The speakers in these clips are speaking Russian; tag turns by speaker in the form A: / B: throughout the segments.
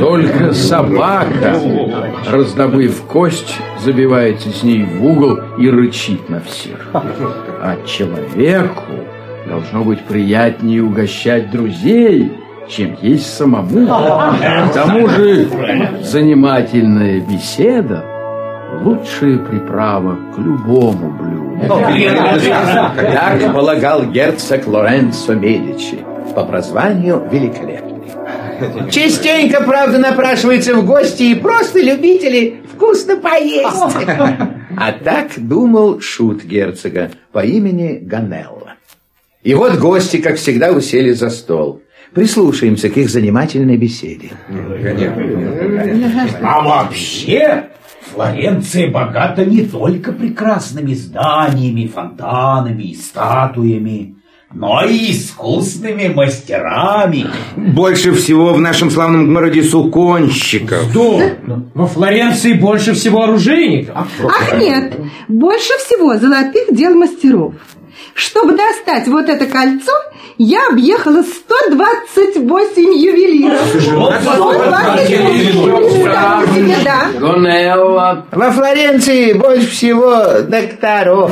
A: Только собака, раздобыв кость, забивается с ней в угол и рычит на всех. А человеку должно быть приятнее угощать друзей, чем есть самому. К тому же занимательная беседа лучшая приправа к любому блюду.
B: Так полагал герцог Лоренцо Медичи, по прозванию Великолепный. Частенько, правда, напрашивается в гости и просто любители вкусно поесть. А так думал шут герцога по имени Ганелла. И вот гости, как всегда, усели за стол. Прислушаемся к их занимательной беседе.
C: А вообще, Флоренция богата не только прекрасными зданиями, фонтанами и статуями, но и искусными мастерами.
D: Больше всего в нашем славном городе суконщиков.
E: Что? Во Флоренции больше всего оружейников.
F: Ах нет, больше всего золотых дел мастеров. Чтобы достать вот это кольцо, я объехала 128 ювелиров. 128 ювелиров, да.
B: Во Флоренции больше всего докторов.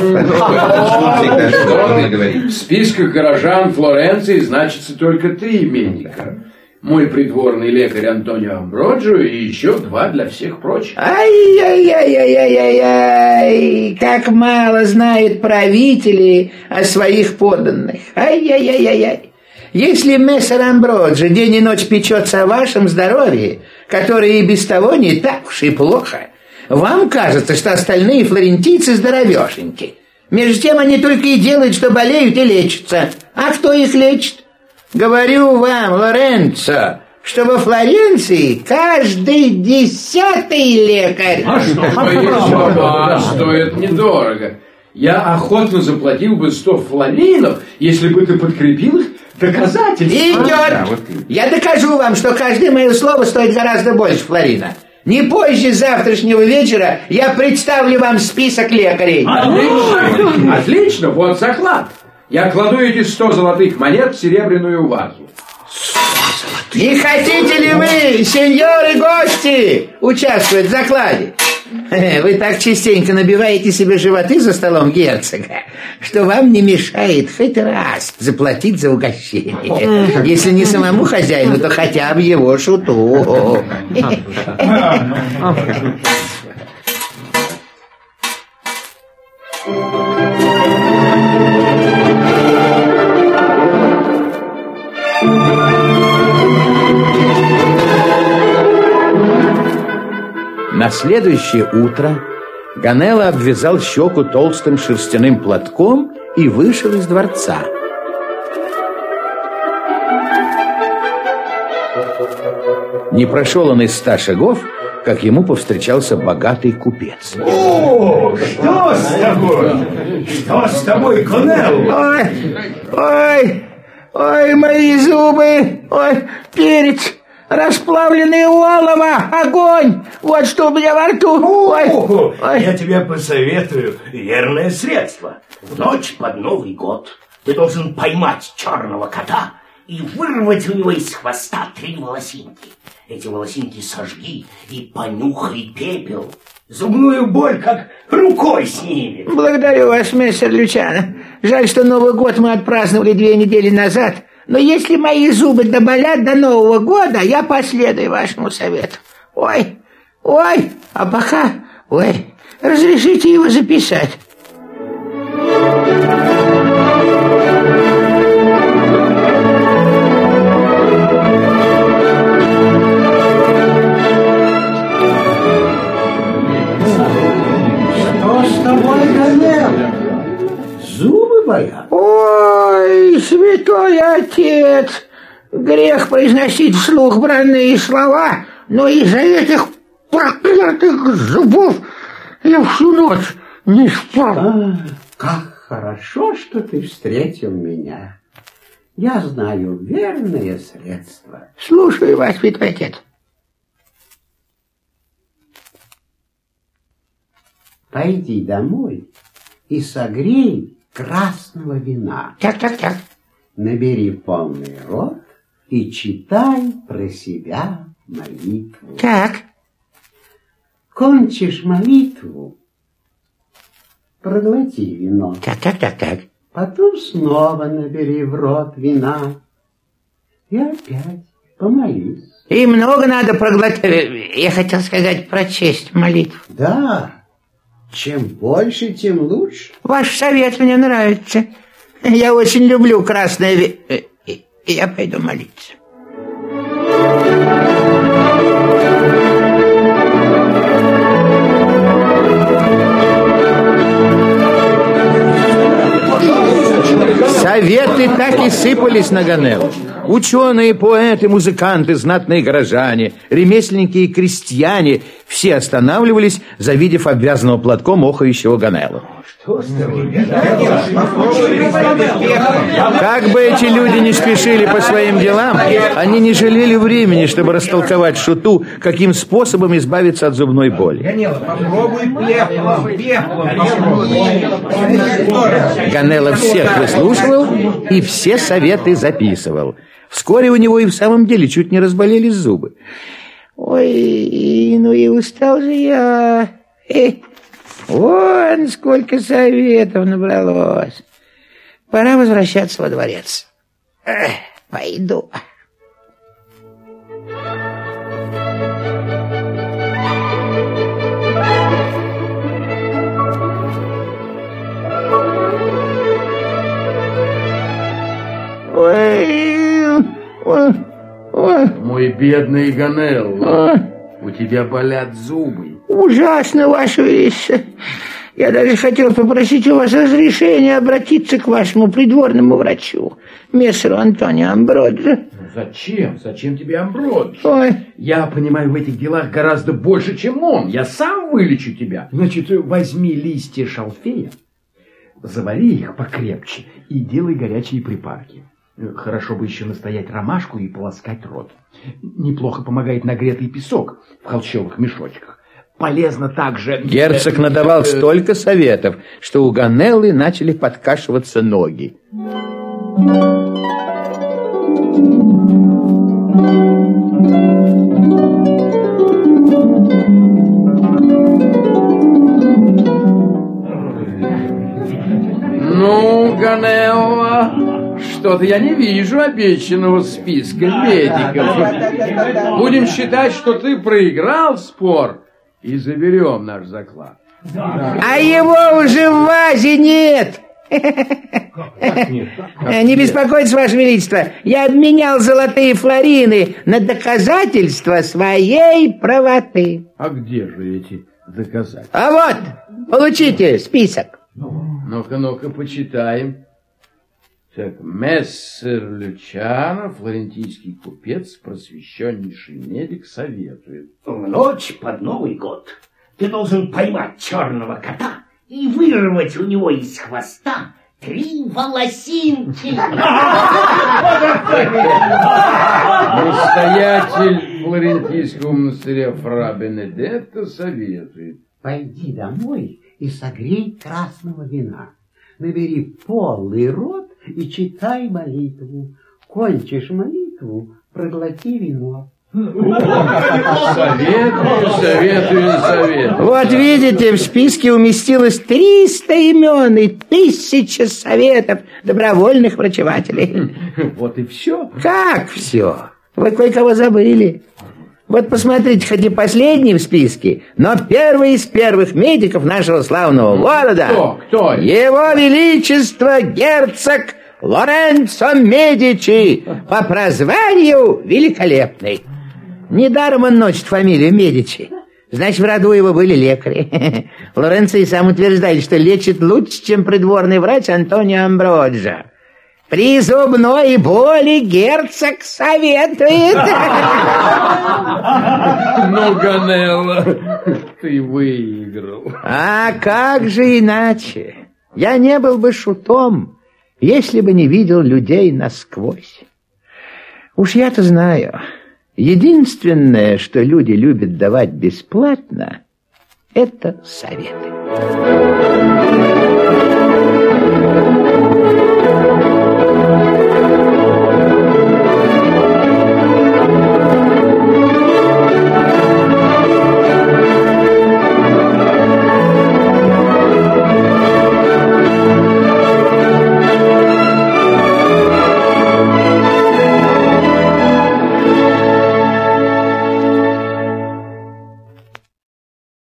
A: В списках горожан Флоренции значится только три именника. Мой придворный лекарь Антонио Амброджо и еще два для всех прочих.
B: Ай-яй-яй-яй-яй-яй, как мало знают правители о своих подданных. Ай-яй-яй-яй-яй. Если мессер Амброджо день и ночь печется о вашем здоровье, которое и без того не так уж и плохо, вам кажется, что остальные флорентийцы здоровешеньки. Между тем они только и делают, что болеют и лечатся. А кто их лечит? Говорю вам, Лоренцо, что во Флоренции каждый десятый лекарь.
A: А что, а стоит недорого. Я охотно заплатил бы 100 флоринов, если бы ты подкрепил их доказательствами.
B: Идет. Я докажу вам, что каждое мое слово стоит гораздо больше флорина. Не позже завтрашнего вечера я представлю вам список лекарей.
A: Отлично, отлично, вот заклад. Я кладу эти 100 золотых монет в серебряную вазу.
B: Не хотите ли вы, сеньоры гости, участвовать в закладе? Вы так частенько набиваете себе животы за столом герцога, что вам не мешает хоть раз заплатить за угощение. Если не самому хозяину, то хотя бы его шуту. На следующее утро Ганелла обвязал щеку толстым шерстяным платком и вышел из дворца. Не прошел он из ста шагов, как ему повстречался богатый купец.
C: О, что с тобой? Что с тобой, Конел?
B: Ой, ой, ой, мои зубы, ой, перец, расплавленный олово, огонь, вот что у меня во рту. Ой, ой.
C: Я тебе посоветую верное средство. В ночь под Новый год ты должен поймать черного кота и вырвать у него из хвоста три волосинки. Эти волосинки сожги и понюхай пепел. Зубную боль как рукой снимет.
B: Благодарю вас, мистер Лючано. Жаль, что Новый год мы отпраздновали две недели назад. Но если мои зубы доболят до Нового года, я последую вашему совету. Ой, ой, а ой, разрешите его записать. Святой отец, грех произносить вслух бранные слова, но из-за этих проклятых зубов я всю ночь не спал.
G: Как хорошо, что ты встретил меня. Я знаю верное средство.
B: Слушаю вас, святой отец.
G: Пойди домой и согрей красного вина.
B: Так, так, так.
G: Набери полный рот и читай про себя молитву.
B: Так.
G: Кончишь молитву, проглоти вино.
B: Так, так, так, так.
G: Потом снова набери в рот вина и опять помолись.
B: И много надо проглотить. Я хотел сказать, прочесть молитву.
G: Да, чем больше, тем лучше.
B: Ваш совет мне нравится. Я очень люблю красное ви... э, Я пойду молиться. Советы так и сыпались на Ганеллу. Ученые, поэты, музыканты, знатные горожане, ремесленники и крестьяне все останавливались, завидев обвязанного платком охающего Ганеллу. Как бы эти люди не спешили по своим делам, они не жалели времени, чтобы растолковать шуту, каким способом избавиться от зубной боли. Ганелла всех выслушивал и все советы записывал. Вскоре у него и в самом деле чуть не разболелись зубы. Ой, ну и устал же я. Вон сколько советов набралось. Пора возвращаться во дворец. Эх, пойду. Ой, ой, ой.
A: Мой бедный Ганелло, у тебя болят зубы.
B: Ужасно, Ваше Величество. Я даже хотел попросить у вас разрешения обратиться к вашему придворному врачу, мессеру Антонио Амброджо.
A: Ну, зачем? Зачем тебе Амброджо?
B: Ой.
A: Я понимаю в этих делах гораздо больше, чем он. Я сам вылечу тебя. Значит, возьми листья шалфея, завари их покрепче и делай горячие припарки. Хорошо бы еще настоять ромашку и полоскать рот. Неплохо помогает нагретый песок в холщовых мешочках. Полезно также...
B: Герцог надавал столько советов, что у Ганеллы начали подкашиваться ноги.
A: Ну, Ганелла, что-то я не вижу обещанного списка медиков. Будем считать, что ты проиграл спор и заберем наш заклад.
B: А его уже в вазе нет. Не беспокойтесь, Ваше Величество, я обменял золотые флорины на доказательства своей правоты.
A: А где же эти доказательства?
B: А вот, получите список.
A: Ну-ка, ну-ка, почитаем. Так, мессер Лючано, флорентийский купец, просвещеннейший медик, советует.
C: В ночь под Новый год ты должен поймать черного кота и вырвать у него из хвоста три волосинки.
A: Настоятель флорентийского монастыря Фра Бенедетто советует.
G: Пойди домой и согрей красного вина. Набери полный рот и читай молитву. Кончишь молитву, проглоти вино.
A: Советую, советую, советую.
B: Вот видите, в списке уместилось 300 имен и тысяча советов добровольных врачевателей.
A: Вот и все.
B: Как все? Вы кое-кого забыли. Вот посмотрите, хоть и последний в списке, но первый из первых медиков нашего славного города.
A: Кто? Кто?
B: Его Величество герцог Лоренцо Медичи по прозванию Великолепный. Недаром он носит фамилию Медичи. Значит, в роду его были лекари. Лоренцо и сам утверждает, что лечит лучше, чем придворный врач Антонио Амброджо. При зубной боли герцог советует.
A: Ну, Ганелла, ты выиграл.
B: А как же иначе? Я не был бы шутом, если бы не видел людей насквозь. Уж я-то знаю, единственное, что люди любят давать бесплатно, это советы.